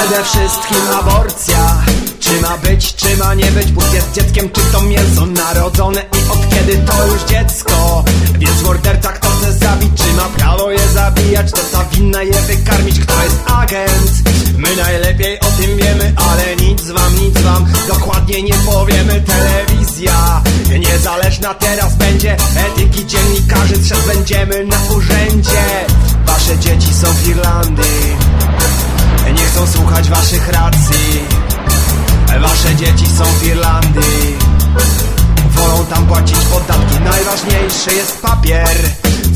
Przede wszystkim aborcja. Czy ma być, czy ma nie być Bóg jest dzieckiem, czy to mięso narodzone I od kiedy to już dziecko? Więc morderca kto chce zabić Czy ma prawo je zabijać To ta winna je wykarmić. Kto jest agent? My najlepiej o tym wiemy Ale nic wam, nic wam Dokładnie nie powiemy. Telewizja Niezależna teraz będzie Etyki dziennikarzy Trzeba będziemy na urzędzie. Wasze dzieci są w Irlandii waszych racji. Wasze dzieci są w Irlandii. Wolą tam płacić podatki. Najważniejszy jest papier.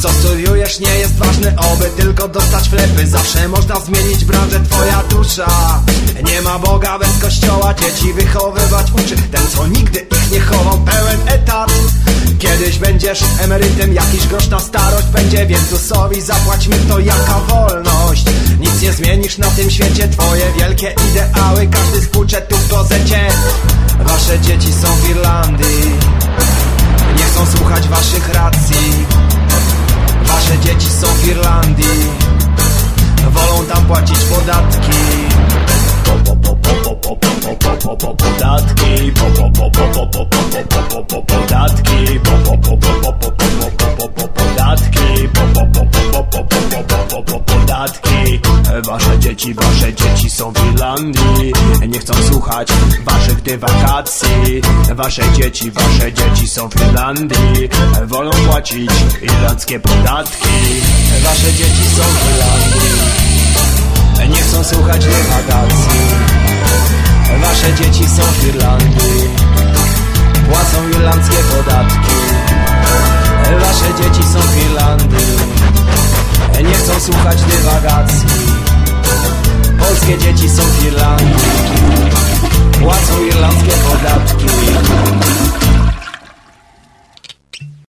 Co studiujesz nie jest ważne Oby tylko dostać flepy Zawsze można zmienić branżę Twoja dusza. Nie ma Boga bez kościoła Dzieci wychowywać uczy. Ten co nigdy ich nie chował Pełen etat. Kiedyś będziesz emerytem Jakiś grosz na starość będzie Więc usowi zapłaćmy to jaka wolność nic nie zmienisz na tym świecie. Twoje wielkie ideały Każdy spłucze tu w Wasze dzieci są w Irlandii. Nie chcą słuchać waszych racji. Wasze dzieci są w Irlandii. Wolą tam płacić podatki. Podatki. Podatki. Podatki. Wasze dzieci, wasze dzieci są w Irlandii. Nie chcą słuchać waszych dywagacji Wasze dzieci, wasze dzieci są w Irlandii. Wolą płacić irlandzkie podatki. Wasze dzieci są w Irlandii. Nie chcą słuchać dywagacji. Wasze dzieci są w Irlandii. Płacą irlandzkie podatki. Wasze dzieci są w Irlandii. Nie chcą słuchać dywagacji Polskie dzieci są w Irlandii. Płacą irlandzkie podatki.